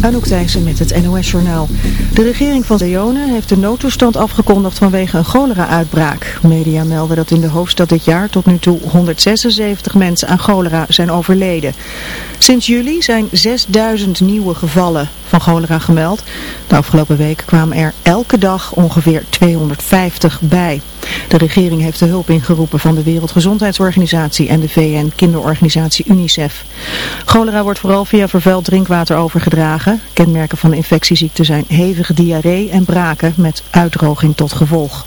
Anouk Thijssen met het NOS-journaal. De regering van Leone heeft de noodtoestand afgekondigd vanwege een cholera-uitbraak. Media melden dat in de hoofdstad dit jaar tot nu toe 176 mensen aan cholera zijn overleden. Sinds juli zijn 6000 nieuwe gevallen van cholera gemeld. De afgelopen week kwamen er elke dag ongeveer 250 bij. De regering heeft de hulp ingeroepen van de Wereldgezondheidsorganisatie en de VN-kinderorganisatie UNICEF. Cholera wordt vooral via vervuild drinkwater overgedragen. Kenmerken van de infectieziekte zijn hevige diarree en braken met uitdroging tot gevolg.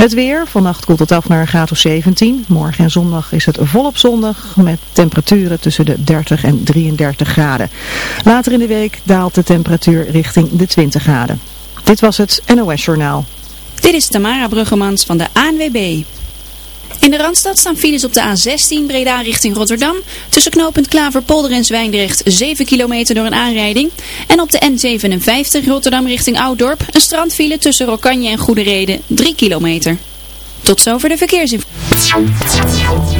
Het weer, vannacht koelt het af naar een graad of 17. Morgen en zondag is het volop zondag met temperaturen tussen de 30 en 33 graden. Later in de week daalt de temperatuur richting de 20 graden. Dit was het NOS Journaal. Dit is Tamara Bruggemans van de ANWB. In de Randstad staan files op de A16 Breda richting Rotterdam. Tussen knooppunt Klaverpolder en Zwijndrecht 7 kilometer door een aanrijding. En op de N57 Rotterdam richting Ouddorp een strandfile tussen Rokanje en Goede Reden 3 kilometer. Tot zover de verkeersinformatie.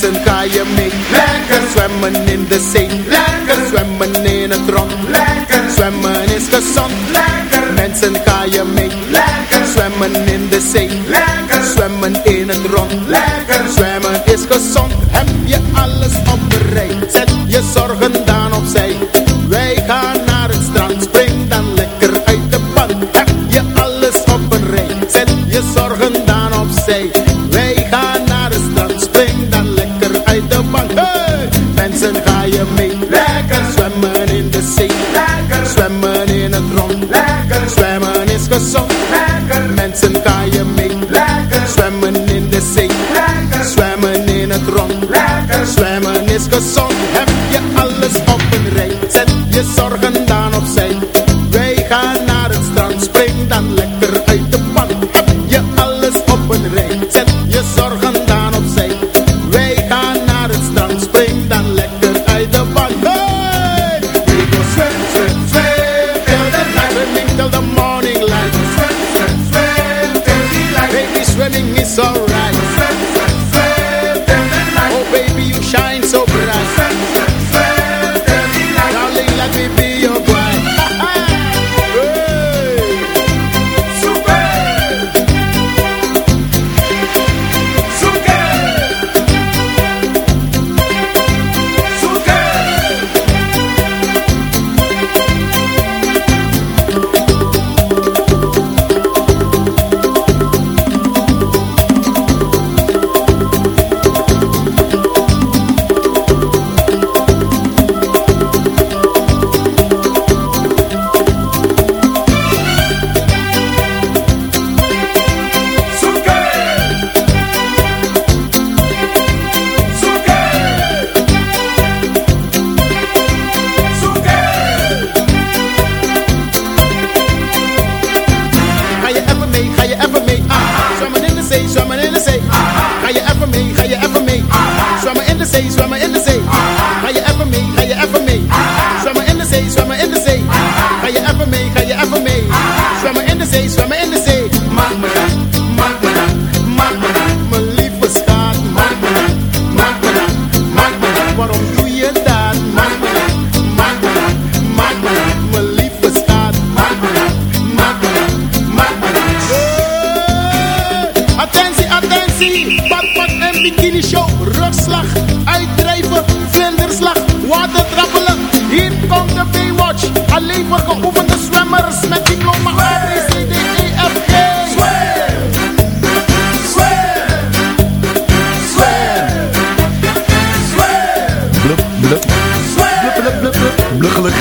Mensen ga je mee Lekker zwemmen in de zee. Lekker zwemmen in het rond. Lekker zwemmen is gezond. Lekker Mensen ga je mee Lekker zwemmen in de zee. Lekker zwemmen in het rond. Lekker zwemmen is gezond. Heb je alles op de rij? Zet je zorgen dan opzij Gezond. Lekker. Mensen kan je mee. Lekker. Zwemmen in de zee. Lekker. Zwemmen in het rond. Lekker. Zwemmen is gezond. Heb je alright.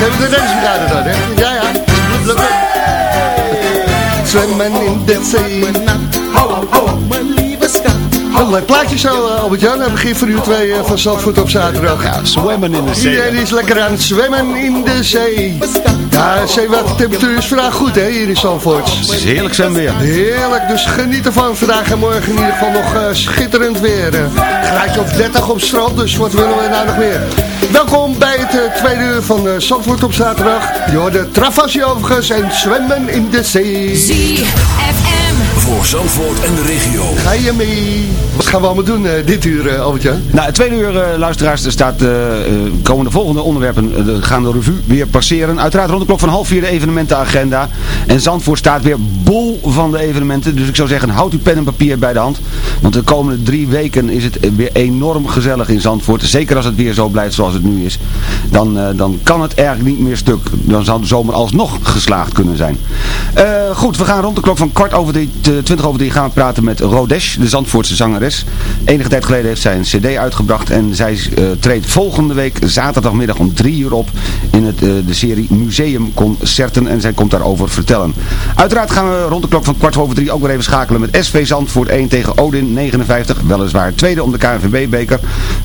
Hebben er deze gedaan dan, hè? Ja, ja. Zwemmen in de zee. Hou, Een leuk plaatje zo, eh, Albert-Jan. Aan begin van uur 2 van Zandvoort op zaterdag. Ja, zwemmen in de zee. Iedereen is lekker aan het zwemmen in de zee. Ja, zeewatertemperatuur is vandaag goed, hè, hier in Zandvoort. Het is heerlijk zwemweer. Heerlijk, dus geniet ervan. Vandaag en morgen in ieder geval nog eh, schitterend weer. Uh, graadje of 30 op strand, dus wat willen we nou nog meer? Welkom bij het eh, tweede uur van uh, Zandvoort op zaterdag. Je hoort de Travassie overigens en zwemmen in de zee. ZFM. Voor Zandvoort en de regio. Ga je mee? Gaan we allemaal doen eh, dit uur, uh, Albert-Jan? Nou, het tweede uur, eh, luisteraars, er staat, eh, eh, komen de volgende onderwerpen, eh, de- gaan de revue weer passeren. Uiteraard rond de klok van half vier de evenementenagenda. En Zandvoort staat weer bol van de evenementen. Dus ik zou zeggen, houd uw pen en papier bij de hand. Want de komende drie weken is het weer enorm gezellig in Zandvoort. Zeker als het weer zo blijft zoals het nu is. Dan, eh, dan kan het eigenlijk niet meer stuk. Dan zou de zomer alsnog geslaagd kunnen zijn. Eh, goed, we gaan rond de klok van kwart over drie, te- twintig over drie gaan we praten met Rodesh, de Zandvoortse zangeres. Enige tijd geleden heeft zij een cd uitgebracht en zij eh, treedt volgende week zaterdagmiddag om drie uur op in het, eh, de serie Museumconcerten en zij komt daarover vertellen. Uiteraard gaan we rond de klok van kwart over drie ook weer even schakelen met SV Zandvoort 1 tegen Odin 59. Weliswaar tweede om de KNVB-beker.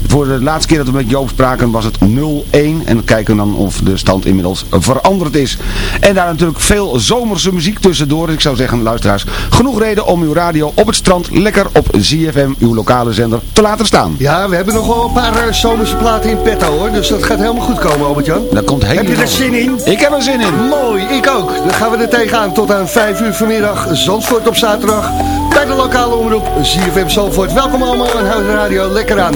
Voor de laatste keer dat we met Joop spraken was het 0-1 en kijken dan of de stand inmiddels veranderd is. En daar natuurlijk veel zomerse muziek tussendoor. Dus ik zou zeggen, luisteraars, genoeg reden om uw radio op het strand lekker op ZFM, uw lokale zender, te laten staan. Ja, we hebben nog wel een paar eh, zomerse platen in petto hoor. Dus dat gaat helemaal goed komen, Albert-Jan. Dat komt helemaal Heb je er zin in? Ik heb er zin in. Mooi, ik ook. Dan gaan we er tegenaan tot aan 5 uur vanmiddag. Zandvoort op zaterdag. Bij de lokale omroep ZFM Zandvoort. Welkom allemaal en houd de radio lekker aan.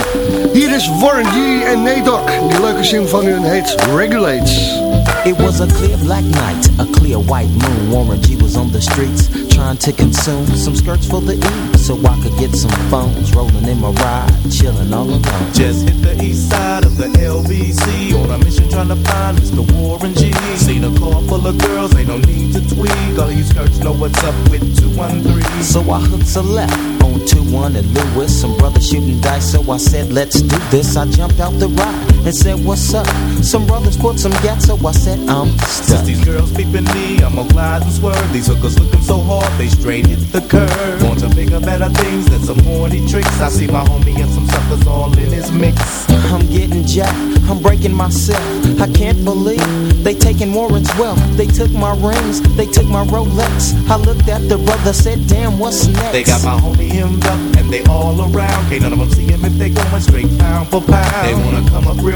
Hier is Warren G en Nate Dogg. Die leuke zin van hun heet Regulates. It was a clear black night, a clear white moon. Warren G was on the streets trying to consume some skirts for the E, so I could get some phones. Rolling in my ride, chilling all alone. Just hit the east side of the LBC on a mission trying to find Mr. Warren G. Seen a car full of girls, ain't no need to tweak. All you skirts know what's up with 213. So I hooked a left on 2-1 and Lewis. Some brothers shooting dice, so I said, let's do this. I jumped out the ride and said, what's up? Some brothers put some gas, so I said, I'm stuck. Since these girls peeping me, I'ma glide and swerve. These hookers looking so hard, they straight hit the curve. Want to bigger, better things than some horny tricks. I see my homie and some suckers all in his mix. I'm getting jacked, I'm breaking myself. I can't believe they taking Warren's wealth. They took my rings, they took my Rolex. I looked at the brother, said, damn, what's next? They got my homie hemmed up and they all around. Can't none of them see him if they going straight pound for pound. They wanna come up real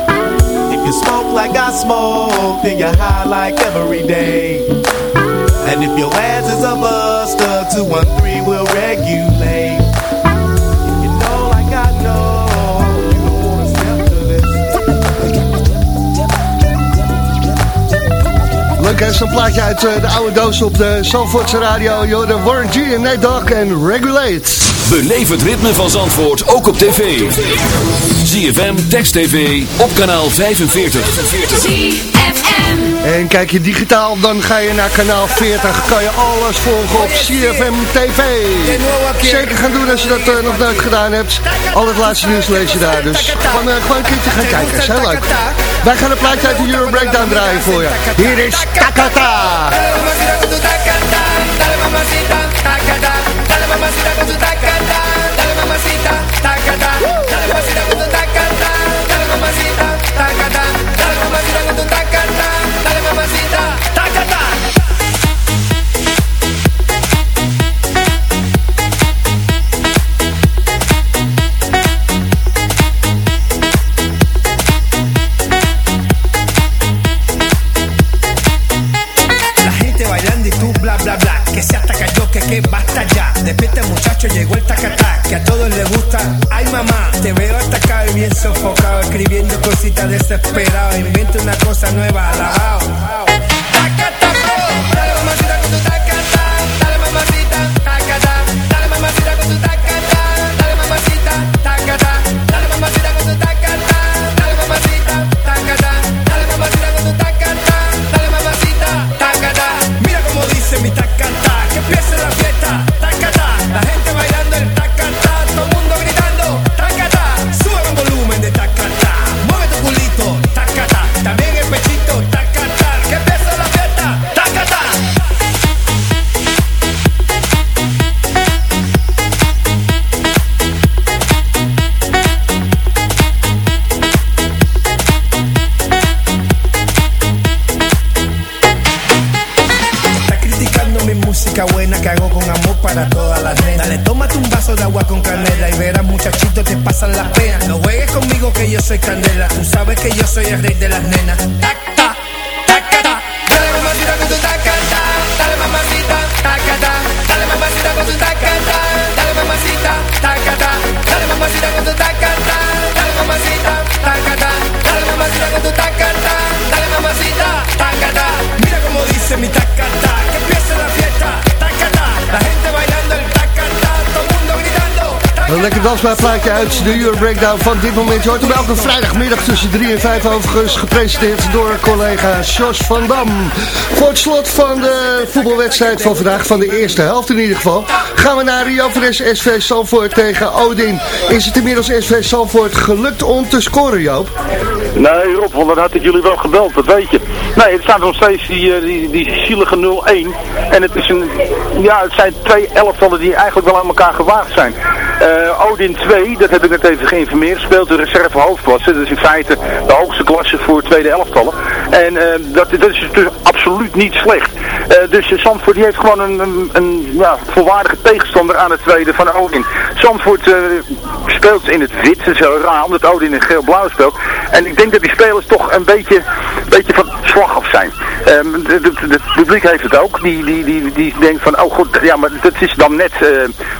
You smoke like I smoke, then you're high like every day. And if your ass is a buster, 213 will regulate. Leuk zo'n plaatje uit eh, de oude doos op de Zandvoortse radio. Jorden Warren G en Nate Dogg en Regulate. Beleef het ritme van Zandvoort ook op tv. ZFM, Text TV, op kanaal 45. En kijk je digitaal, dan ga je naar kanaal 40. Kan je alles volgen op CFM TV. Zeker gaan doen als je dat eh, nog nooit gedaan hebt. Al het laatste nieuws lees je daar. Dus gewoon, eh, gewoon een keertje gaan kijken. is heel leuk. Wij gaan een plaatje uit de Euro Breakdown draaien voor je. Hier is Takata. mamacita con su tacata, dale. visita desesperado. Invente una cosa nueva, alabado Een lekker dansbaar plaatje uit de Euro Breakdown van dit moment. Je hoort hem elke vrijdagmiddag tussen 3 en 5 overigens gepresenteerd door collega Jos van Dam. Voor het slot van de voetbalwedstrijd van vandaag, van de eerste helft in ieder geval, gaan we naar Rio Fres SV Salvoort tegen Odin. Is het inmiddels SV Salvoort gelukt om te scoren, Joop? Nee, Rob, want dan had ik jullie wel gebeld, dat weet je. Nee, het staat nog steeds die, eh, die, die zielige 0-1. En het, is een, ja, het zijn twee elftallen die eigenlijk wel aan elkaar gewaagd zijn. Eh, Odin 2, dat heb ik net even geïnformeerd, speelt de reserve hoofdklasse. Dat is in feite de hoogste klasse voor tweede elftallen. En eh, dat, dat is dus absoluut niet slecht. Eh, dus Zandvoort die heeft gewoon een, een, ja, volwaardige tegenstander aan het tweede van Odin. Zandvoort speelt in het wit, dat is heel raar, omdat Odin in geel-blauw speelt. En ik denk dat die spelers toch een beetje, beetje van slag af zijn. Ehm, Het publiek heeft het ook. Die, die, die, die denkt van, oh goed, ja, maar dat is dan net, eh,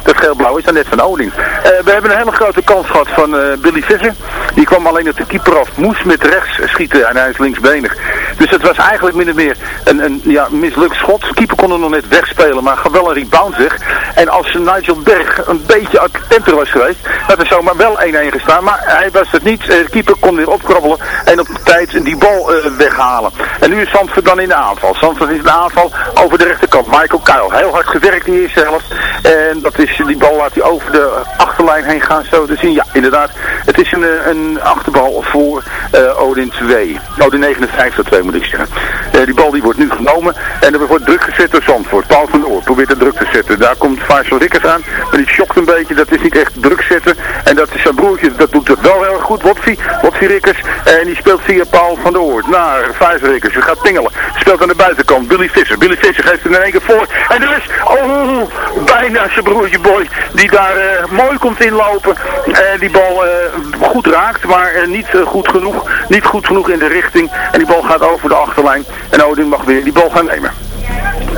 dat geel-blauw is dan net van Odin. Eh, we hebben een hele grote kans gehad van eh, Billy Visser. Die kwam alleen op de keeper af, moest met rechts schieten en hij is linksbenig. Dus het was eigenlijk min of meer een, een ja, mislukt schot. De keeper kon er nog net wegspelen, maar wel een rebound weg. En als Nigel Berg een beetje attenter was geweest, had zomaar wel 1-1 gestaan. Maar hij was het niet. Eh, De keeper kon weer opkrabbelen en op tijd die bal eh, weghalen. En nu is Zandvoort dan in de aanval. Zandvoort is in de aanval over de rechterkant. Michael Kuil, heel hard gewerkt eerste helft. En dat is, die bal laat hij over de achterlijn heen gaan, zo te zien. Ja, inderdaad. Het is een, eh, een achterbal voor eh, Odin 2. Odin 59 2 moet ik zeggen. Die bal die wordt nu genomen en er wordt druk gezet door Zandvoort. Paul van der Oor probeert de druk te zetten. Daar komt Faisal Rikkers aan, maar die schokt een beetje. Dat is niet echt druk zetten. En dat is zijn broertje, dat doet het wel heel goed. Wotfi, Wotfi Rikkers. En die speelt via Paul van der Oort naar Faisal Rikkers. Hij gaat pingelen. Speelt aan de buitenkant. Billy Visser. Billy Visser geeft hem in één keer voor. En er is, oh, bijna zijn broertje Boy. Die daar eh, mooi komt inlopen. En die bal eh, goed raakt, maar eh, niet goed genoeg. Niet goed genoeg in de richting. En die bal gaat over de achterlijn. En Odin mag weer die bal gaan nemen.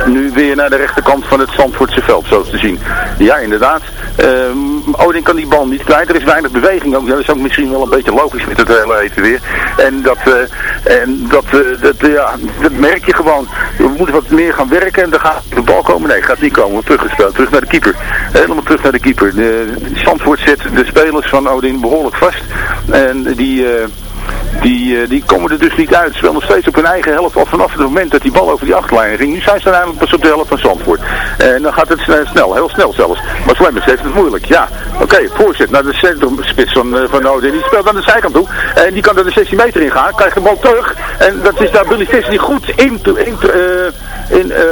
Nu weer naar de rechterkant van het Zandvoortse veld, zo te zien. Ja, inderdaad. Ehm, Odin kan die bal niet kwijt. Er is weinig beweging ook. Dat is ook misschien wel een beetje logisch met het hele eten weer. En dat, eh, en dat, eh, dat, ja, dat merk je gewoon. We moeten wat meer gaan werken en dan gaat de bal komen. Nee, gaat niet komen. Teruggespeeld. Terug naar de keeper. Helemaal terug naar de keeper. De, Zandvoort zet de spelers van Odin behoorlijk vast. En die... eh, die, eh, die komen er dus niet uit. Ze nog steeds op hun eigen helft. Al vanaf het moment dat die bal over die achterlijn ging. Nu zijn ze uiteindelijk pas op de helft van Zandvoort. En dan gaat het snel, heel snel zelfs. Maar Slemmers heeft het moeilijk. Ja, oké, voorzet naar de centrumspits van, eh, van Ode. Die speelt aan de zijkant toe. En die kan er de 16 meter in gaan. Krijgt de bal terug. En dat is daar Billy Visser die goed in, in, eh, in eh,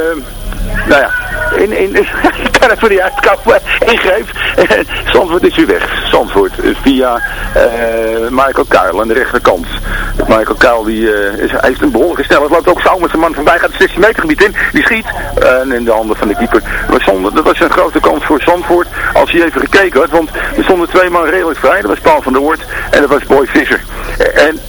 nou ja, in, in, ik kan even niet uitkomen, ingreep. Zandvoort is weer weg. Zandvoort eh, via eh, Michael Kuil aan de rechterkant. Michael Kuil die, eh, is, heeft een behoorlijke snelheid. Loopt ook zo met zijn man voorbij. Gaat het 16 meter gebied in. Die schiet. en in de handen van de keeper. Maar zonder, dat was een grote kans voor Zandvoort. Als hij even gekeken had. Want er stonden twee man redelijk vrij. Dat was Paul van der Hoort. En dat was Boy Visser. En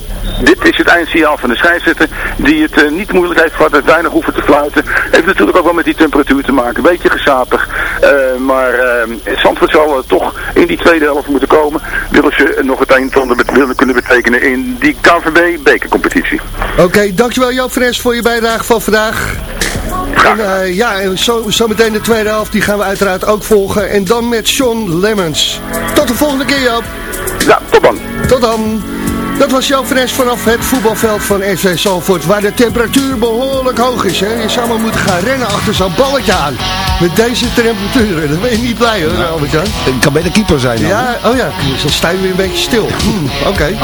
dit is het eindsignaal van de scheidsrechter die het eh, niet moeilijk heeft gehad, heeft weinig hoeven te fluiten. Heeft natuurlijk ook wel met die temperatuur te maken, een beetje gesapig. Eh, maar uh, Zandvoort zal toch in die tweede helft moeten komen, willen ze nog het een en ander bet- willen kunnen betekenen in die KVB bekercompetitie. Oké, dankjewel Joop Fres voor je bijdrage van vandaag. En, eh, ja, en zo, zometeen de tweede helft, die gaan we uiteraard ook volgen. En dan met Sean Lemmens. Tot de volgende keer Joop. Ja, tot dan. Tot dan. Dat was Joop Fres vanaf het voetbalveld van SV Zalvoort, waar de temperatuur behoorlijk hoog is. Hè? Je zou maar moeten gaan rennen achter zo'n balletje aan. Met deze temperaturen, dan ben je niet blij hoor, Albert-Jan. Het kan beter keeper zijn dan. Ja, oh ja, dan sta je weer een beetje stil. Hmm, Oké.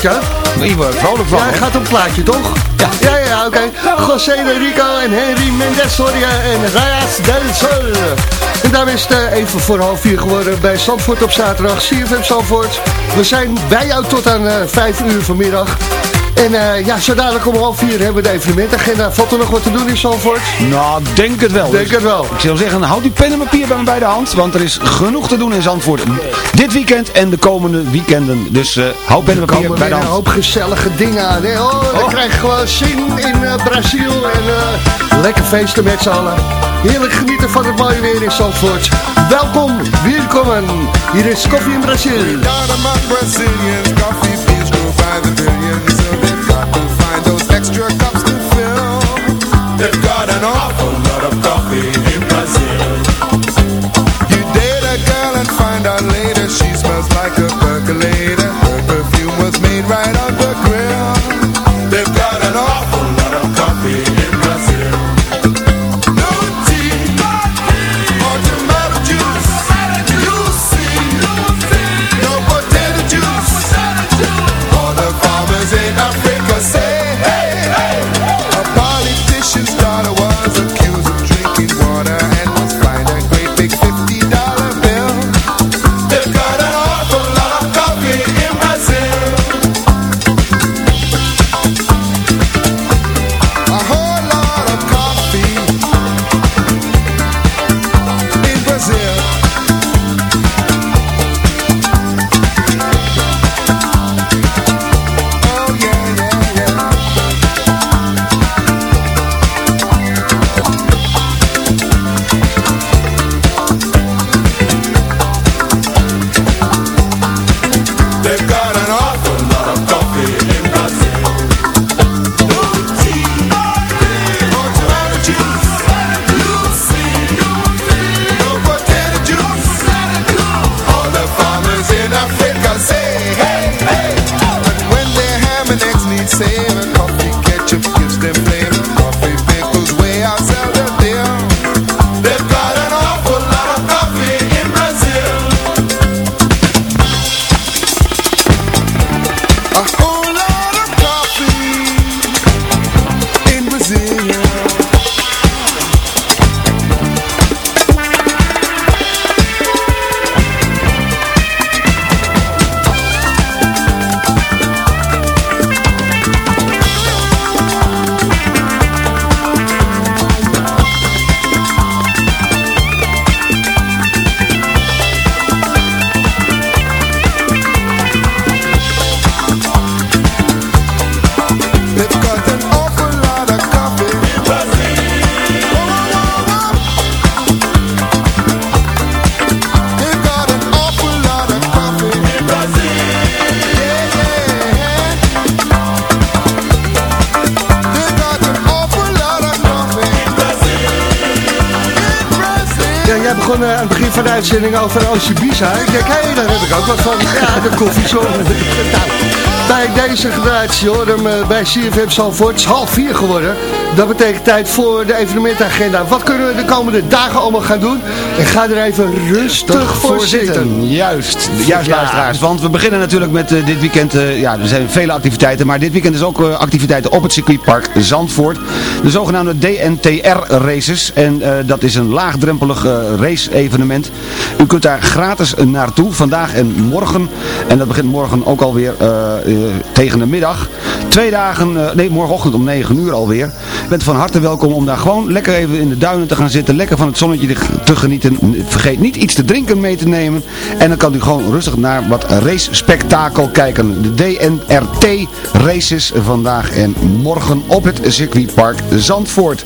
goed, hè? Ik word vrolijk van. Gaat om plaatje, toch? Ja. Ja, ja, oké. José de Rico en Henry Mendezoria en Rayas del Sol. En daarmee is het eh, even voor half vier geworden bij Zandvoort op zaterdag. CFM Zandvoort. We zijn bij jou tot aan eh, vijf uur vanmiddag. En eh, ja, zo dadelijk om half vier hebben we de evenementagenda. Valt er nog wat te doen in Zandvoort? Nou, denk het wel. Denk het wel. Ik zou zeggen, houd die pen en papier bij me bij de hand, want er is genoeg te doen in Zandvoort. Dit weekend en de komende weekenden. Dus eh houd pen en Er papier komen bij de een hand. hoop gezellige dingen aan. Hè? Oh, dan Oh. krijg je gewoon zin in eh, Brazil. En eh, lekker feesten met z'n allen. Heerlijk genieten van het mooie weer in Zandvoort. Welkom, welkom. Hier is Koffie in Brazil. Extra Ja, jij begon eh, aan het begin van de uitzending over Ibiza. Ik denk, hé, daar heb ik ook wat van. Ja, de koffiezon. nou, bij deze gedraaid, hem eh, bij CFM Zalvoort. Het is half vier geworden. Dat betekent tijd voor de evenementagenda. Wat kunnen we de komende dagen allemaal gaan doen? En ga er even rustig voor zitten. Juist, juist Ja. luisteraars. Want we beginnen natuurlijk met eh, dit weekend, eh, ja er zijn vele activiteiten, maar dit weekend is ook eh, activiteiten op het circuitpark Zandvoort. De zogenaamde DNTR races en dat is een laagdrempelig race evenement. U kunt daar gratis naartoe, vandaag en morgen. En dat begint morgen ook alweer tegen de middag. Twee dagen, nee morgenochtend om 9 uur alweer. Bent van harte welkom om daar gewoon lekker even in de duinen te gaan zitten. Lekker van het zonnetje te- te genieten. Vergeet niet iets te drinken mee te nemen. En dan kan u gewoon rustig naar wat race spektakel kijken. De DNRT races vandaag en morgen op het circuitpark Zandvoort.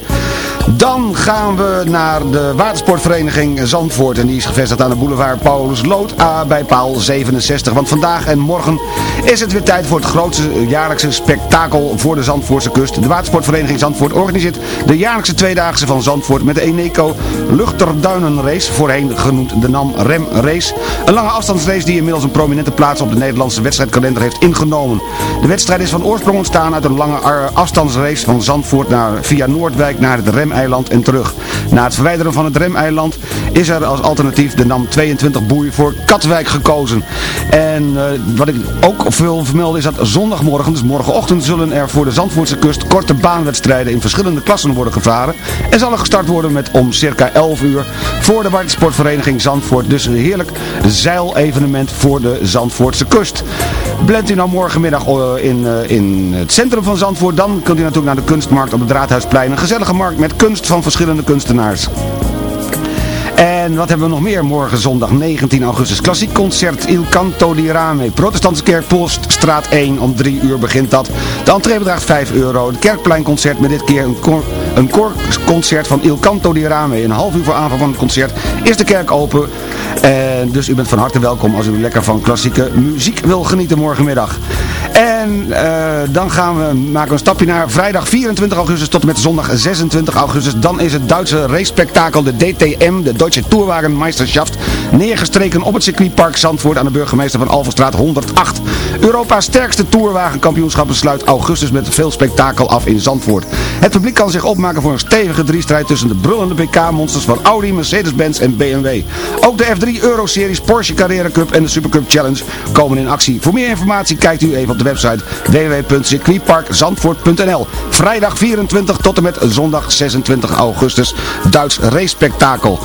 Dan gaan we naar de watersportvereniging Zandvoort. En die is gevestigd aan de boulevard Paulus Lood A bij paal 67. Want vandaag en morgen is het weer tijd voor het grootste jaarlijkse spektakel voor de Zandvoortse kust. De watersportvereniging Zandvoort organiseert de jaarlijkse tweedaagse van Zandvoort met de Eneco Luchterduinenrace. Voorheen genoemd de NAM Rem Race. Een lange afstandsrace die inmiddels een prominente plaats op de Nederlandse wedstrijdkalender heeft ingenomen. De wedstrijd is van oorsprong ontstaan uit een lange afstandsrace van Zandvoort naar, via Noordwijk naar het Remeiland en terug. Na het verwijderen van het Remeiland is er als alternatief de NAM 22 boei voor Katwijk gekozen. En eh, wat ik ook wil vermelden is dat zondagmorgen, dus morgenochtend, zullen er voor de Zandvoortse kust korte baanwedstrijden in verschillende klassen worden gevaren. En zal er gestart worden met om circa 11 uur voor de watersportvereniging Zandvoort. Dus een heerlijk zeilevenement voor de Zandvoortse kust. Bent u nou morgenmiddag eh, in, eh, in het centrum van Zandvoort, dan kunt u natuurlijk naar de kunstmarkt op het Raadhuisplein. Een gezellige markt met kunst van verschillende kunstenaars. En wat hebben we nog meer? Morgen zondag 19 augustus. Klassiek concert Il Canto di Rame. Protestantse kerk Poststraat 1. Om 3 uur begint dat. De entree bedraagt 5 euro. Het kerkpleinconcert met dit keer een koorconcert van Il Canto di Rame. Een half uur voor aanvang van het concert is de kerk open. En dus u bent van harte welkom als u lekker van klassieke muziek wil genieten morgenmiddag. En eh, dan gaan we maken een stapje naar vrijdag 24 augustus tot en met zondag 26 augustus. Dan is het Duitse racespektakel, de DTM, de Deutsche Tourwagenmeisterschaft, neergestreken op het circuitpark Zandvoort aan de burgemeester van Alverstraat 108. Europa's sterkste tourwagenkampioenschap besluit augustus met veel spektakel af in Zandvoort. Het publiek kan zich opmaken voor een stevige driestrijd tussen de brullende PK-monsters van Audi, Mercedes-Benz en BMW. Ook de F3 Euro-series, Porsche Carrera Cup en de Supercup Challenge komen in actie. Voor meer informatie kijkt u even op website www.circuitparkzandvoort.nl Vrijdag 24 tot en met zondag 26 augustus Duits racespektakel.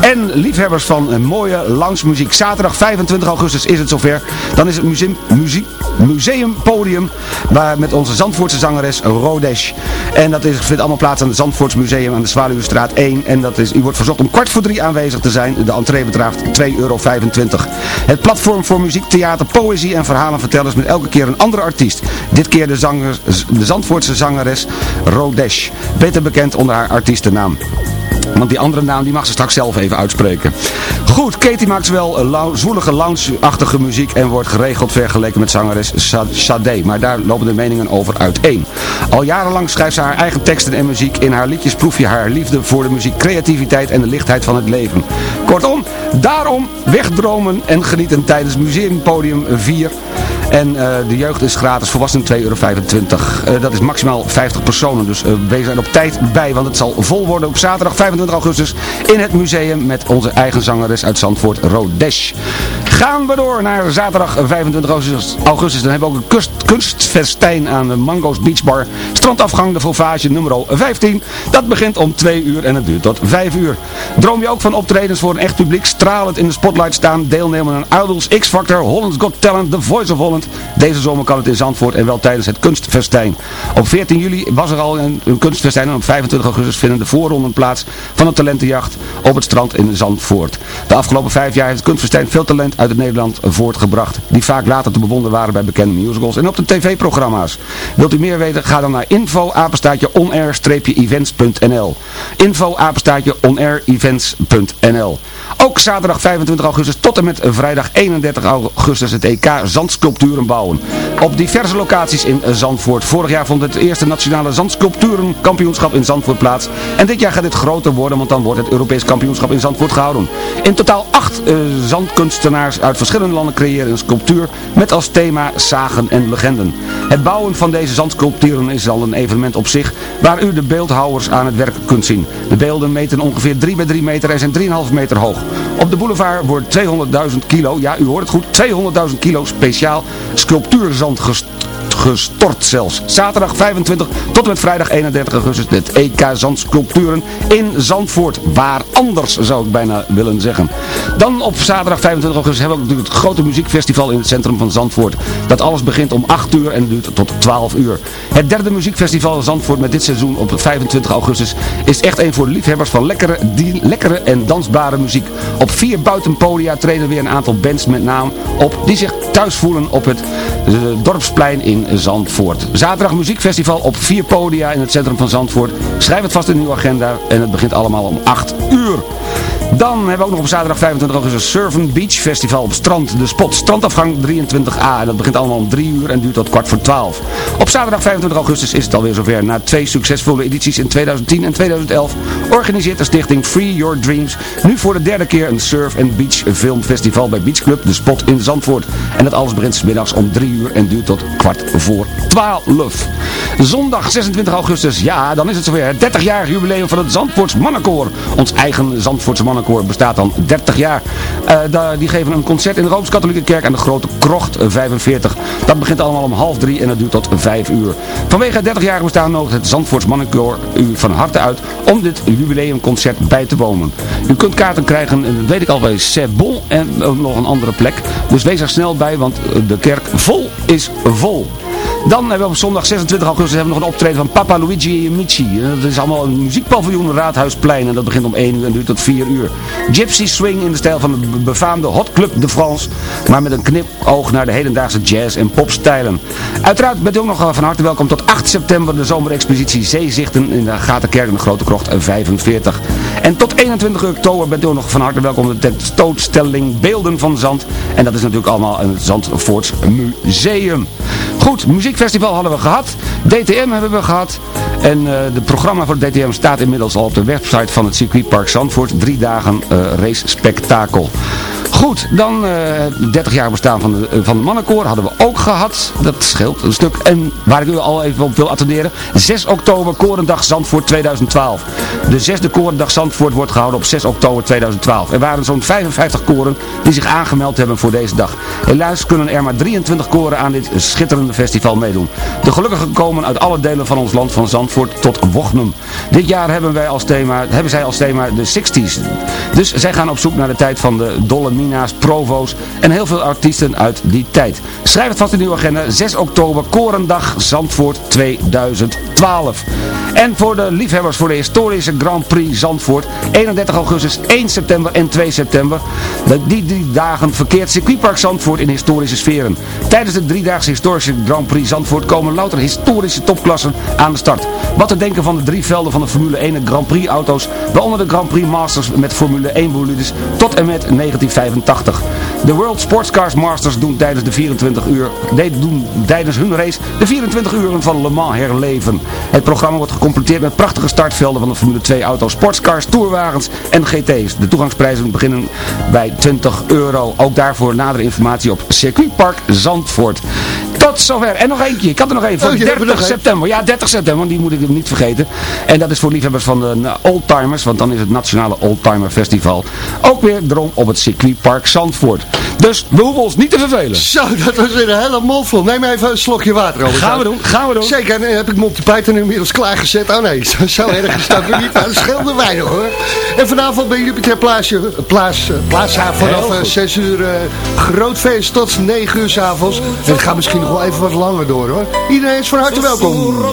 En liefhebbers van een mooie lounge-muziek. Zaterdag 25 augustus is het zover. Dan is het museum, muziek, museumpodium waar met onze Zandvoortse zangeres Rodesh. En dat is, vindt allemaal plaats aan het Zandvoorts Museum aan de Zwaluwestraat 1. En dat is, u wordt verzocht om kwart voor drie aanwezig te zijn. De entree bedraagt 2,25 euro. Het platform voor muziek, theater, poëzie en verhalenvertellers met elke keer een andere artiest. Dit keer de, zanger, de Zandvoortse zangeres Rodesh. Beter bekend onder haar artiestennaam. Want die andere naam die mag ze straks zelf even uitspreken. Goed, Katie maakt zowel lou- zwoelige lounge-achtige muziek en wordt geregeld vergeleken met zangeres Sa- Sade. Maar daar lopen de meningen over uiteen. Al jarenlang schrijft ze haar eigen teksten en muziek. In haar liedjes proef je haar liefde voor de muziek, creativiteit en de lichtheid van het leven. Kortom, daarom wegdromen en genieten tijdens Museumpodium 4. En eh, de jeugd is gratis, volwassenen 2,25 euro. Eh, dat is maximaal 50 personen, dus eh, wees er op tijd bij, want het zal vol worden op zaterdag 25 augustus in het museum met onze eigen zangeres uit Zandvoort, Rodesh. Gaan we door naar zaterdag 25 augustus. augustus. Dan hebben we ook een kunstfestijn aan de Mango's Beach Bar. Strandafgang de Fauvage nummer 15. Dat begint om 2 uur en het duurt tot 5 uur. Droom je ook van optredens voor een echt publiek, stralend in de spotlight staan, deelnemen aan Idols, X-Factor, Holland's Got Talent, The Voice of Holland. Deze zomer kan het in Zandvoort en wel tijdens het kunstfestijn. Op 14 juli was er al een, een kunstfestijn en op 25 augustus vinden de voorronden plaats van de talentenjacht op het strand in Zandvoort. De afgelopen vijf jaar heeft het kunstfestijn veel talent uit het Nederland voortgebracht, die vaak later te bewonderen waren bij bekende musicals. En op de tv-programma's. Wilt u meer weten, ga dan naar info apenstaatje onair-events.nl info apenstaatje onair-events.nl Ook zaterdag 25 augustus tot en met vrijdag 31 augustus het EK Zandsculpturen bouwen. Op diverse locaties in Zandvoort. Vorig jaar vond het eerste nationale Zandsculpturenkampioenschap in Zandvoort plaats. En dit jaar gaat dit groter worden, want dan wordt het Europees kampioenschap in Zandvoort gehouden. In totaal acht eh, zandkunstenaars uit verschillende landen creëren een sculptuur met als thema zagen en legenden. Het bouwen van deze zandsculpturen is al een evenement op zich, waar u de beeldhouwers aan het werk kunt zien. De beelden meten ongeveer 3 bij 3 meter en zijn 3,5 meter hoog. Op de boulevard wordt 200.000 kilo, ja u hoort het goed, 200.000 kilo speciaal sculptuurzand gest- gestort zelfs. Zaterdag 25 tot en met vrijdag 31 augustus het EK Zandsculpturen in Zandvoort. Waar anders zou ik bijna willen zeggen. Dan op zaterdag 25 augustus hebben we natuurlijk het grote muziekfestival in het centrum van Zandvoort. Dat alles begint om 8 uur en duurt tot 12 uur. Het derde muziekfestival in Zandvoort met dit seizoen op 25 augustus is echt een voor liefhebbers van lekkere, die, lekkere en dansbare muziek. Op vier buitenpodia treden weer een aantal bands met naam op die zich thuis voelen op het eh, dorpsplein in Zandvoort. Zaterdag muziekfestival op vier podia in het centrum van Zandvoort. Schrijf het vast in uw agenda en het begint allemaal om 8 uur. Dan hebben we ook nog op zaterdag 25 augustus Surfen Beach Festival op strand. De spot strandafgang 23a. En dat begint allemaal om 3 uur en duurt tot kwart voor 12. Op zaterdag 25 augustus is het alweer zover. Na twee succesvolle edities in 2010 en 2011 organiseert de stichting Free Your Dreams nu voor de derde keer een Surf and Beach Filmfestival bij Beach Club De Spot in Zandvoort. En dat alles begint middags om 3 uur en duurt tot kwart voor 12. Zondag 26 augustus, ja, dan is het zover. Het 30-jarig jubileum van het Zandvoorts Mannenkoor. Ons eigen Zandvoortse mannenkoor Mannenkoor bestaat dan 30 jaar. Eh, die geven een concert in de Rooms-Katholieke Kerk aan de Grote Krocht eh, 45. Dat begint allemaal om half drie en dat duurt tot 5 uur. Vanwege het 30-jarige bestaan nodigt het Zandvoorts Mannenkoor u van harte uit om dit jubileumconcert bij te wonen. U kunt kaarten krijgen, eh, weet ik al, bij en eh, nog een andere plek. Dus wees er snel bij, want eh, de kerk vol is vol. Dan hebben we op zondag 26 augustus hebben we nog een optreden van Papa Luigi Amici. Eh, Dat is allemaal een muziekpaviljoen Raadhuisplein en dat begint om 1 uur en duurt tot 4 uur. Gypsy Swing in de stijl van de be- befaamde Hot Club de France, maar met een knipoog naar de hedendaagse jazz- en popstijlen. Uiteraard bent u ook nog eh, van harte welkom tot 8 september de zomerexpositie Zeezichten in de Gatenkerk in de Grote Krocht 45. En tot 21 oktober bent u ook nog van harte welkom de tentoonstelling Beelden van Zand. En dat is natuurlijk allemaal in het Zandvoorts Museum. Goed, muziekfestival hadden we gehad. DTM hebben we gehad. En eh de programma voor het DTM staat inmiddels al op de website van het circuitpark Zandvoort. Drie dagen eh, race spektakel. Goed, dan eh 30 jaar bestaan van de, eh, van de mannenkoor hadden we ook gehad. Dat scheelt een stuk. En waar ik u al even op wil attenderen. 6 oktober Korendag Zandvoort 2012. De zesde Korendag Zandvoort wordt gehouden op 6 oktober 2012. Er waren zo'n 55 koren die zich aangemeld hebben voor deze dag. Helaas kunnen er maar 23 koren aan dit schitterende festival meedoen. De gelukkigen komen uit alle delen van ons land van Zandvoort tot Wochnum. Dit jaar hebben, wij als thema, hebben zij als thema de 60s. Dus zij gaan op zoek naar de tijd van de Dolle Mina's, Provo's en heel veel artiesten uit die tijd. Schrijf het vast in uw agenda. 6 oktober, Korendag, Zandvoort 2012. En voor de liefhebbers voor de historische Grand Prix Zandvoort, 31 augustus, 1 september en 2 september. Die drie dagen verkeert circuitpark Zandvoort in historische sferen. Tijdens de driedaagse historische Grand Prix Zandvoort komen louter historische topklassen aan de start. Wat te denken van de drie velden van de Formule 1 Grand Prix auto's, waaronder de Grand Prix Masters met Formule 1 bolides tot en met 1985. De World Sports Cars Masters doen tijdens de 24 uur, nee, doen tijdens hun race de 24 uren van Le Mans herleven. Het programma wordt gecompleteerd met prachtige startvelden van de Formule 2 auto's, sportscars, tourwagens en GT's. De toegangsprijzen beginnen bij 20 euro. Ook daarvoor nadere informatie op circuitpark Zandvoort. Tot zover. En nog eentje. Ik had er nog één. Voor Oh, je hebt er 30 nog één. september. Ja, 30 september. Die moet ik niet vergeten. En dat is voor liefhebbers van de eh, oldtimers. Want dan is het Nationale Oldtimer Festival. Ook weer erom op het circuitpark Zandvoort. Dus we hoeven ons niet te vervelen. Zo, dat was weer een hele mond vol. Neem even een slokje water over. Gaan we doen, gaan we doen. Zeker, en dan heb ik Monty Python inmiddels klaargezet. Oh nee, zo, zo erg is dat niet. Dat scheelde weinig hoor. En vanavond bij Jupiter Plaasje, plaats, eh, Plaza vanaf Heel eh, goed. 6 uur eh, groot feest tot 9 uur s'avonds. En het gaat misschien nog wel even wat langer door hoor. Iedereen is van harte welkom.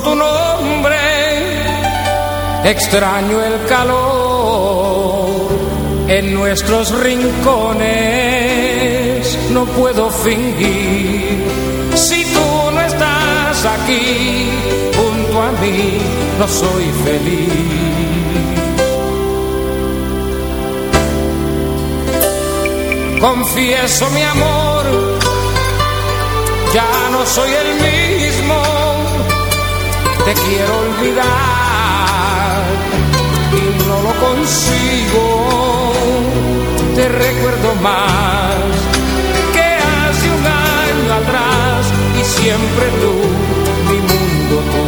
Extraño el calor en nuestros rincones, no puedo fingir. Si tú no estás aquí junto a mí, no soy feliz. Confieso mi amor, ya no soy el mismo te quiero olvidar y no lo consigo. Te recuerdo más que hace un año atrás y siempre tú, mi mundo tú.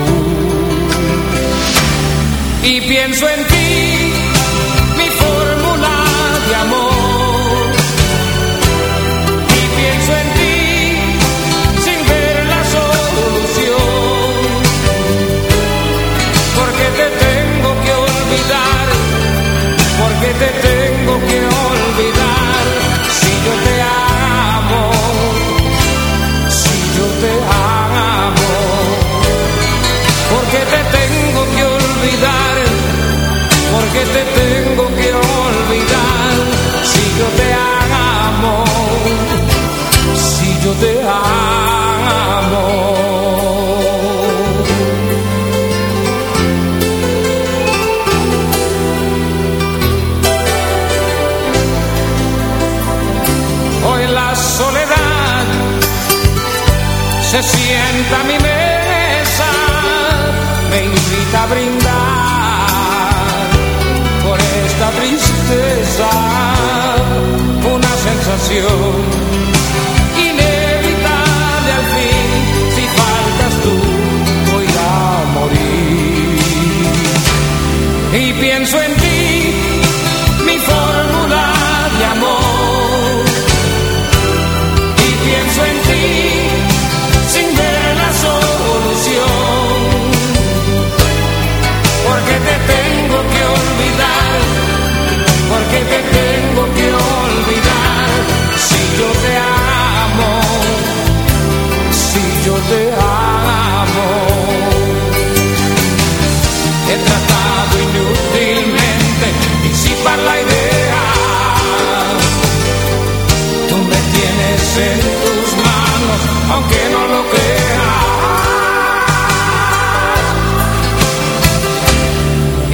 Y pienso en ti, mi fórmula de amor. Y pienso en ti sin ver la solución. Porque te tengo que olvidar, porque te tengo porque te tengo You.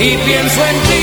Y pienso en ti,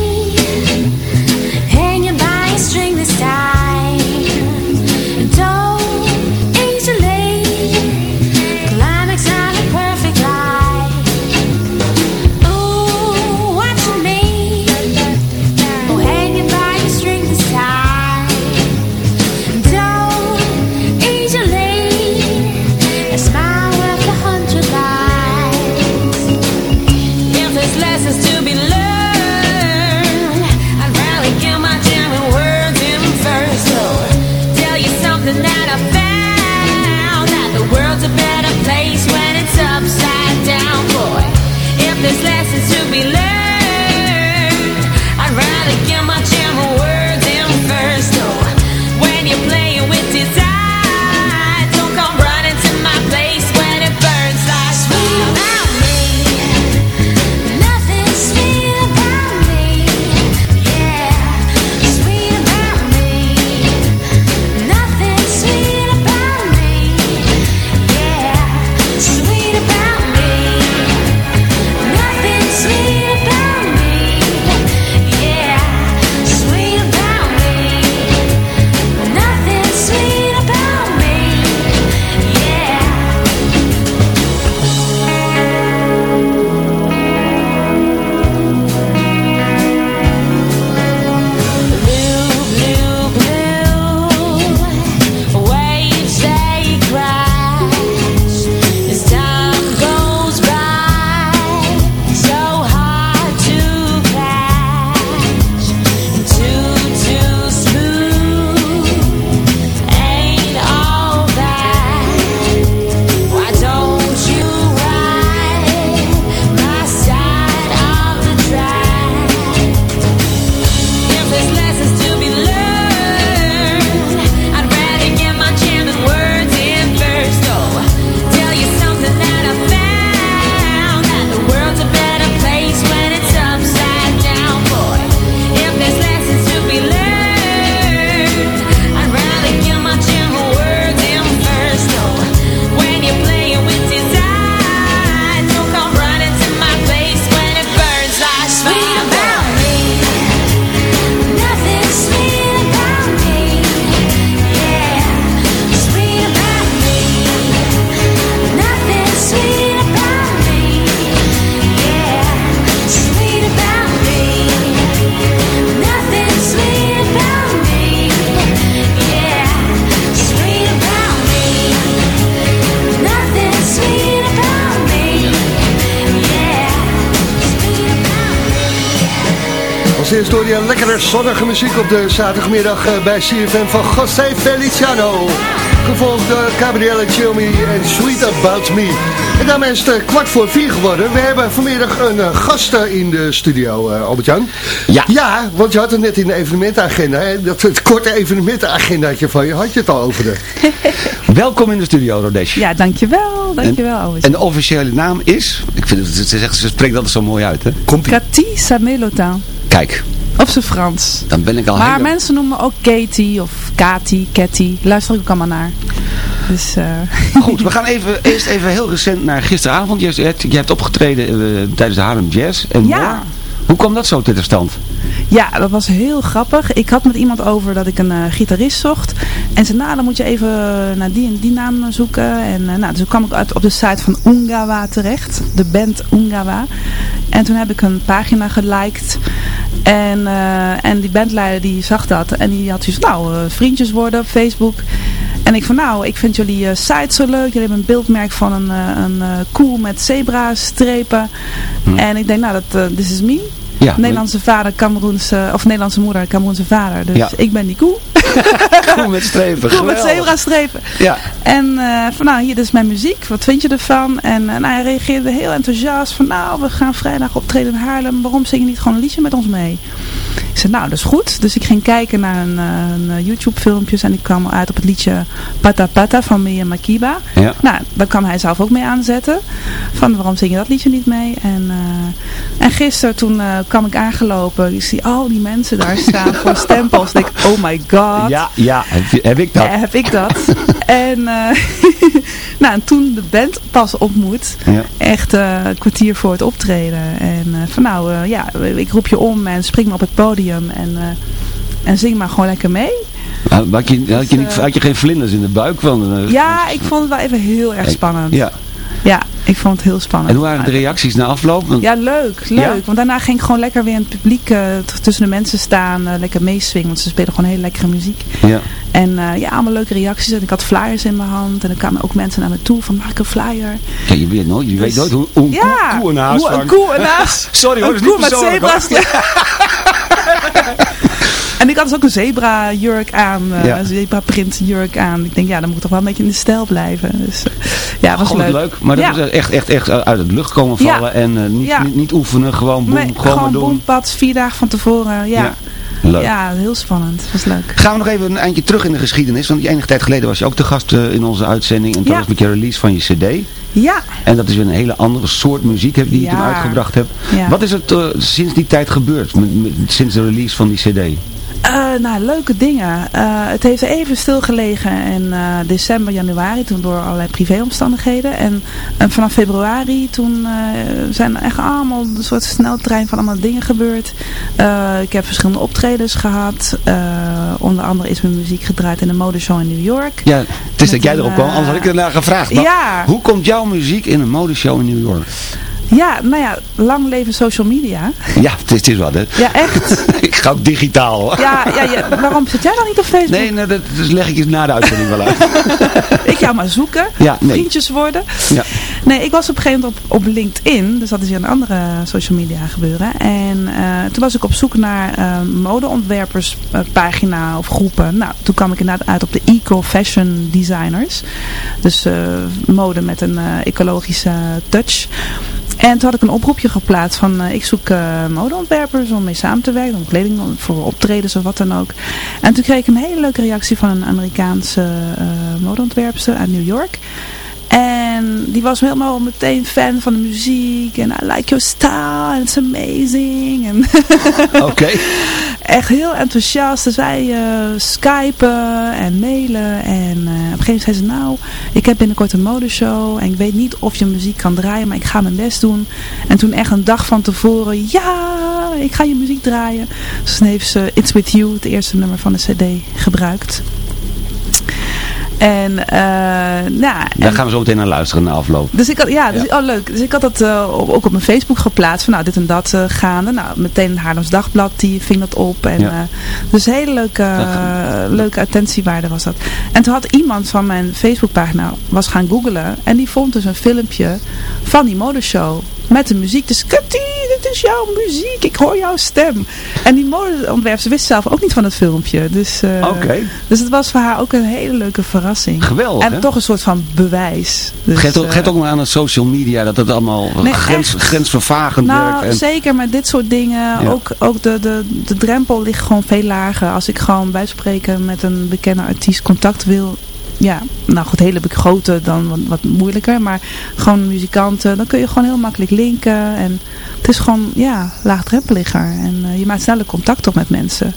Zonnige muziek op de zaterdagmiddag eh, bij CFM van José Feliciano. Gevolgd door Gabrielle Chilmi en Sweet About Me. En daarmee is het eh, kwart voor vier geworden. We hebben vanmiddag een eh, gast in de studio, eh, Albert-Jan. Ja. Ja, want je had het net in de evenementenagenda. Hè? Dat, het korte evenementenagendaatje van je had je het al over de... Welkom in de studio, Rodesh. Ja, dankjewel. Dankjewel, Albert. En de officiële naam is, ik vind het, ze, zegt, ze spreekt altijd zo mooi uit, hè? Komt. Cathy. Kijk, Op zijn Frans. dan ben ik al Maar heel... mensen noemen me ook Katie of Kati, Cathy. Luister ik ook allemaal naar. Dus, eh, Goed, we gaan even, eerst even heel recent naar gisteravond. Je hebt, je hebt opgetreden eh, tijdens de Harlem Jazz. En Ja. More. Hoe kwam dat zo tot stand? Ja, dat was heel grappig. Ik had met iemand over dat ik een eh, gitarist zocht. En zei, nou, dan moet je even naar die en die naam zoeken. En eh, nou, dus toen kwam ik uit op de site van Ungawa terecht. De band Ungawa. En toen heb ik een pagina geliked. En, eh, en die bandleider die zag dat. En die had zoiets nou, eh, vriendjes worden op Facebook. En ik van, nou, ik vind jullie eh, site zo leuk. Jullie hebben een beeldmerk van een, eh, een eh, koe met zebra strepen. En ik denk, nou, dat, this is me. Ja, Nederlandse vader, Cameroense, of Nederlandse moeder, Cameroense vader. Dus Ja. ik ben die koe. Koe met strepen. Koe met geweldig. zebra-strepen. Ja. En eh, van nou, hier is mijn muziek, wat vind je ervan? En eh, nou, hij reageerde heel enthousiast van nou, we gaan vrijdag optreden in Haarlem, waarom zing je niet gewoon een liedje met ons mee? Ik zei nou, dat is goed. Dus ik ging kijken naar een, eh, een YouTube filmpjes en ik kwam uit op het liedje Pata Pata van Mia Makiba. Ja. Nou, daar kwam hij zelf ook mee aanzetten. Van waarom zing je dat liedje niet mee? En, en gisteren toen kwam ik aangelopen. Ik zie al die mensen daar staan voor stempels. Ik denk, oh my god. Ja, ja, heb, ik dat. Ja, heb ik dat. en, eh, nou, en toen de band pas ontmoet. Ja. Echt eh, een kwartier voor het optreden. En eh, van nou, ja, ik roep je om en spring maar op het podium. En, en zing maar gewoon lekker mee. Had je, had, je niet, had je geen vlinders in de buik van? Ja, ik vond het wel even heel erg spannend. Ja. Ja, ik vond het heel spannend. En hoe waren de reacties na afloop? Want- Ja, leuk, leuk. Ja? Want daarna ging ik gewoon lekker weer in het publiek t- tussen de mensen staan, eh, lekker meeswingen. Want ze spelen gewoon hele lekkere muziek. Ja. En eh, ja, allemaal leuke reacties. En ik had flyers in mijn hand. En er kwamen ook mensen naar me toe van, maak ik een flyer? Ja, je weet nooit, je weet Dus- nooit hoe, hoe een Ja, koe, koe een haas hoe een koe een haas- Sorry hoor, dat is niet persoonlijk zebra's. Dus ook een zebra jurk aan, eh, Ja. een zebra print jurk aan. Ik denk, ja, dan moet ik toch wel een beetje in de stijl blijven. Dus eh, ja, was Goed, leuk. leuk. Maar dat is echt, echt, echt uit het lucht komen Ja. vallen en eh, niet, Ja. niet, niet oefenen, gewoon boem, gewoon, gewoon maar doen. boempad, vier dagen van tevoren. Ja, Ja. Leuk. ja heel spannend. was leuk. Gaan we nog even een eindje terug in de geschiedenis, want enige tijd geleden was je ook de gast eh, in onze uitzending en toen Ja. was met je release van je cd. Ja, En dat is weer een hele andere soort muziek heb, die je Ja. toen uitgebracht hebt. Ja. Wat is er sinds die tijd gebeurd, met- met- sinds de release van die cd? Eh, nou, leuke dingen. Eh, het heeft even stilgelegen in eh, december, januari, toen door allerlei privéomstandigheden. En, en vanaf februari, toen zijn er echt allemaal een soort sneltrein van allemaal dingen gebeurd. Ik heb verschillende optredens gehad. Eh, onder andere is mijn muziek gedraaid in een modeshow in New York. Ja, het is dat jij erop kwam, anders had ik ernaar gevraagd. Maar Ja. Hoe komt jouw muziek in een modeshow in New York? Ja, nou ja, lang leven social media. Ja, het is, het is wat hè. Ja, echt. ik ga ook digitaal hoor. Ja, ja, ja, waarom zit jij dan niet op Facebook? Nee, nou, dat, leg ik je na de uitzending wel uit. Ik jou maar zoeken. Ja, nee. Vriendjes worden. Ja. Nee, ik was op een gegeven moment op, op LinkedIn. Dus dat is hier een andere social media gebeuren. En eh, toen was ik op zoek naar eh modeontwerperspagina of groepen. Nou, toen kwam ik inderdaad uit op de Eco-Fashion Designers. Dus eh, mode met een ecologische touch. En toen had ik een oproepje geplaatst van eh, ik zoek eh, modeontwerpers om mee samen te werken. Om kleding voor optredens of wat dan ook. En toen kreeg ik een hele leuke reactie van een Amerikaanse eh modeontwerpster uit New York. En die was helemaal meteen fan van de muziek. En I like your style. And it's amazing. En Oké. echt heel enthousiast. Dus wij eh, skypen en mailen. En eh, op een gegeven moment zei ze, nou, ik heb binnenkort een modeshow. En ik weet niet of je muziek kan draaien, maar ik ga mijn best doen. En toen echt een dag van tevoren, ja, ik ga je muziek draaien. Dus toen heeft ze It's With You, het eerste nummer van de cd, gebruikt. En, nou, Daar en- gaan we zo meteen naar luisteren na afloop. dus ik had, ja, dus, oh leuk. Dus ik had dat eh, ook op mijn Facebook geplaatst. Van nou, dit en dat eh, gaande. Nou, meteen het Haarlems Dagblad, die ving dat op. En, Ja. dus hele leuke, leuke attentiewaarde was dat. En toen had iemand van mijn Facebookpagina was gaan googlen. En die vond dus een filmpje van die modeshow. Met de muziek. Dus Cathy, dit is jouw muziek. Ik hoor jouw stem. En die modeontwerper wist zelf ook niet van het filmpje. Dus, Oké. dus het was voor haar ook een hele leuke verrassing. Geweldig, En hè? toch een soort van bewijs. Dus, geeft, ook, eh, geeft ook maar aan het social media dat het allemaal Nee, grens, grensvervagend nou, werkt. En, zeker met dit soort dingen. Ja. Ook, ook de, de, de drempel ligt gewoon veel lager. Als ik gewoon bij spreken met een bekende artiest contact wil. Ja, nou goed, hele grote dan wat, wat moeilijker. Maar gewoon muzikanten, dan kun je gewoon heel makkelijk linken. En het is gewoon, ja, laagdrempeliger. En eh, je maakt sneller contact op met mensen.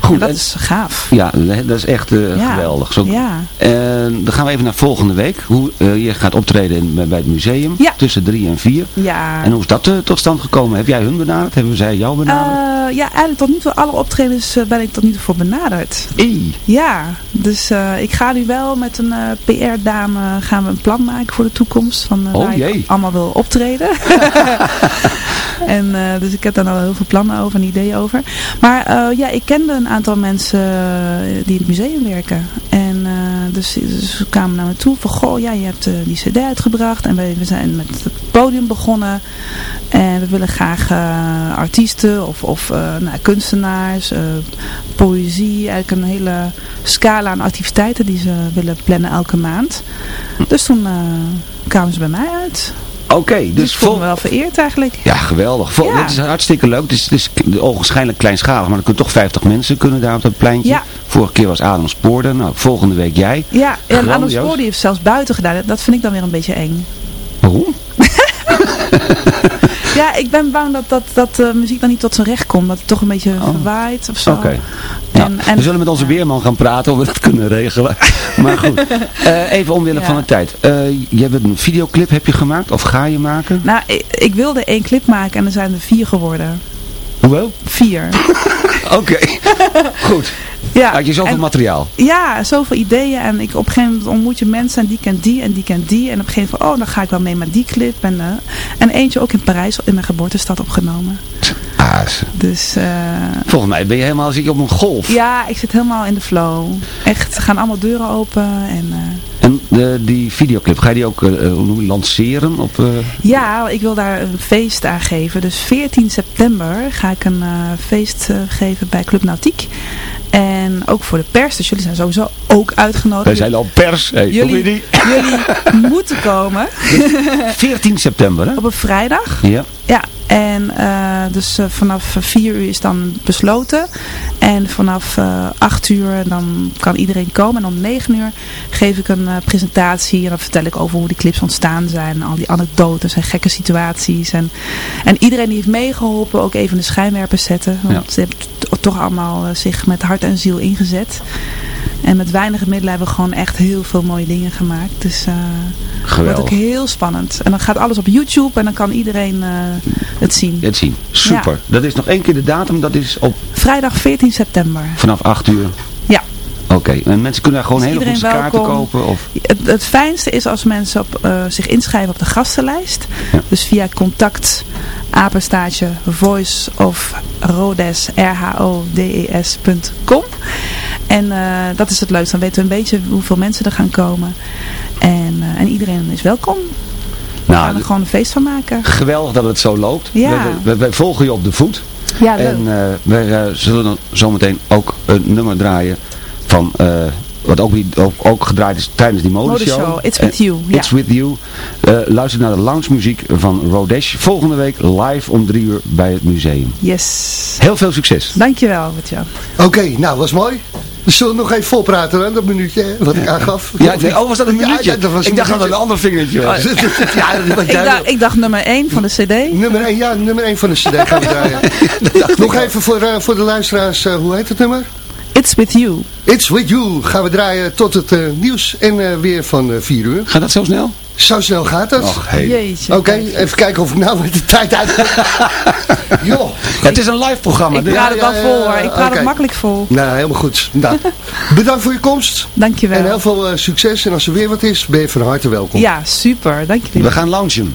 Goed, dat en- is gaaf. ja, dat is echt eh, Ja. geweldig. Zo, Ja. En dan gaan we even naar volgende week. Hoe, eh, je gaat optreden in, bij het museum Ja. tussen drie en vier. Ja. En hoe is dat eh, tot stand gekomen? Heb jij hun benaderd? Hebben zij jou benaderd? Ja, eigenlijk tot nu toe, alle optredens ben ik tot nu toe voor benaderd. Hey. Ja, dus ik ga nu wel met een PR-dame gaan we een plan maken voor de toekomst. Van Oh, waar jee. ik allemaal wil optreden. en, dus ik heb daar al heel veel plannen over en ideeën over. Maar ja, ik kende een aantal mensen eh, die in het museum werken. En eh, dus, dus ze kwamen naar me toe van, goh, ja, je hebt eh, die cd uitgebracht. En we zijn met het podium begonnen. En we willen graag artiesten of, of nou, kunstenaars, poëzie. Eigenlijk een hele scala aan activiteiten die ze willen plannen elke maand. Dus toen kwamen ze bij mij uit. Oké, Dus dus ik voel me wel vereerd eigenlijk. Ja, geweldig. Vol... Ja. Het is hartstikke leuk. Het is, het is ogenschijnlijk kleinschalig, maar er kunnen toch 50 mensen kunnen daar op dat pleintje. Ja. Vorige keer was Adam Spoorde. Nou, volgende week jij. Ja, en Adam. Spoor die heeft zelfs buiten gedaan. Dat- Dat vind ik dan weer een beetje eng. Waarom? Ja, ik ben bang dat, dat, dat de muziek dan niet tot zijn recht komt. Dat het toch een beetje verwaait of zo. Oh. Oké. Nou, we zullen met onze weerman gaan praten of we dat kunnen regelen. maar goed, Eh, even omwille Ja. van de tijd. Eh je hebt een videoclip heb je gemaakt of ga je maken? Nou, ik, ik wilde één clip maken en er zijn er vier geworden. Hoewel? Vier. Oké, goed. Ja, Had je zoveel en- materiaal? Ja, zoveel ideeën. En ik, op een gegeven moment ontmoet je mensen en die kent die en die kent die. En op een gegeven moment oh, dan ga ik wel mee met die clip. En, eh, en eentje ook in Parijs, in mijn geboortestad opgenomen. Ah, is- Dus eh, volgens mij ben je helemaal zit je op een golf. ja, ik zit helemaal in de flow. Echt, er gaan allemaal deuren open. En eh, En de, die videoclip, ga je die ook lanceren? Op, ja, ik wil daar een feest aan geven. Dus 14 september ga ik een feest geven bij Club Nautiek. En ook voor de pers. Dus jullie zijn sowieso ook uitgenodigd. Wij zijn al pers. Hey, Jullie-? Jullie moeten komen. 14 september, hè? Op een vrijdag. Ja. Ja, en eh, dus eh, vanaf 4 uur is dan besloten. En vanaf eh 8 uur dan kan iedereen komen. En om 9 uur geef ik een eh, presentatie. En dan vertel ik over hoe die clips ontstaan zijn. En al die anekdotes en gekke situaties. En, en iedereen die heeft meegeholpen ook even de schijnwerpers zetten. Want Ja. ze hebben toch allemaal eh, zich met hart en ziel ingezet. En met weinig middelen hebben we gewoon echt heel veel mooie dingen gemaakt. Dus eh het wordt Geweldig. ook heel spannend. En dan gaat alles op YouTube en dan kan iedereen eh, het zien. Het zien. Super. Dat is nog één keer de datum. Dat is op Vrijdag 14 september. vanaf 8 uur. Ja. Oké. En mensen kunnen daar gewoon Dus hele goede kaarten kopen? Of... Het, het fijnste is als mensen op, eh, zich inschrijven op de gastenlijst. Dus via contact apenstaartje voice of rodes r-h-o-d-e-s.com En eh, dat is het leukste. Dan weten we een beetje hoeveel mensen er gaan komen. En, eh, en iedereen is welkom. We gaan Nou, er gewoon een feest van maken. geweldig dat het zo loopt. Ja. We, we, we volgen je op de voet. Ja, leuk. En eh, wij eh, zullen dan zometeen ook een nummer draaien van... eh, wat ook, ook, ook gedraaid is tijdens die modeshow. Modeshow, It's With You. It's With You. Eh, luister naar de lounge muziek van Rodesh. Volgende week live om drie uur bij het museum. Yes. Heel veel succes. Dankjewel, Bert-Jan. Oké, nou, was mooi. We zullen nog even volpraten, hè, dat minuutje hè, wat ik aangaf. Ja, nee, oh, was dat een minuutje? ja, dat was ik dacht dat het minuutje. een ander vingertje was. ja, dat was Ik dacht, ik dacht nummer 1 van de cd. Nummer 1, ja, nummer 1 van de cd gaan we draaien. Nog even voor, eh, voor de luisteraars, eh, hoe heet het nummer? It's With You. It's With You gaan we draaien tot het eh, nieuws en eh, weer van 4 uur. Gaat dat zo snel? Zo snel gaat het. Och, hey. Jeetje. Oké, even kijken of ik nou met de tijd uit Joh. Ja, het is een live programma. Ik dus- praat het wel vol hoor. Ik praat oké. het makkelijk vol. Nou, helemaal goed. Nou, bedankt voor je komst. Dankjewel. En heel veel eh, succes. En als er weer wat is, ben je van harte welkom. Ja, super. Dank jullie. We gaan loungen.